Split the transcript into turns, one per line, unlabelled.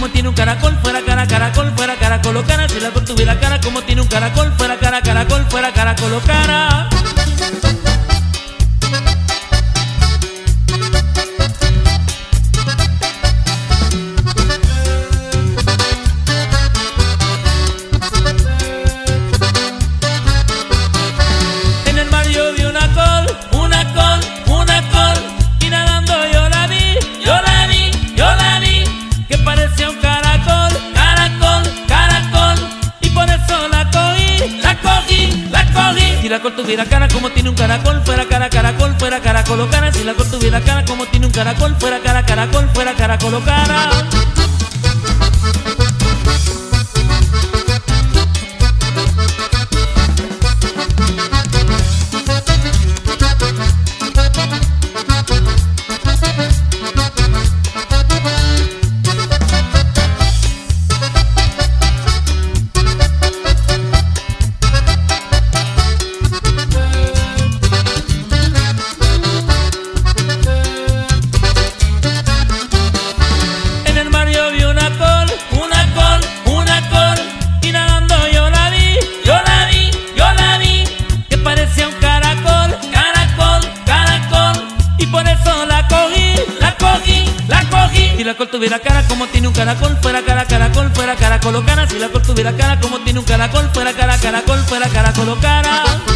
cara como tiene un caracol, fuera cara, caracol, fuera caracol o cara. Si la tuviera cara como tiene un caracol, fuera cara, caracol, fuera caracol o cara. La col tuviera cara como tiene un caracol Fuera cara, caracol, fuera caracol o cara. Si la col tuviera cara como tiene un caracol Fuera cara, caracol, fuera caracol o cara la col tuviera cara como tiene un caracol Fuera cara, caracol, fuera caracol cara. Si la col tuviera cara como tiene un caracol Fuera cara, caracol, fuera caracol cara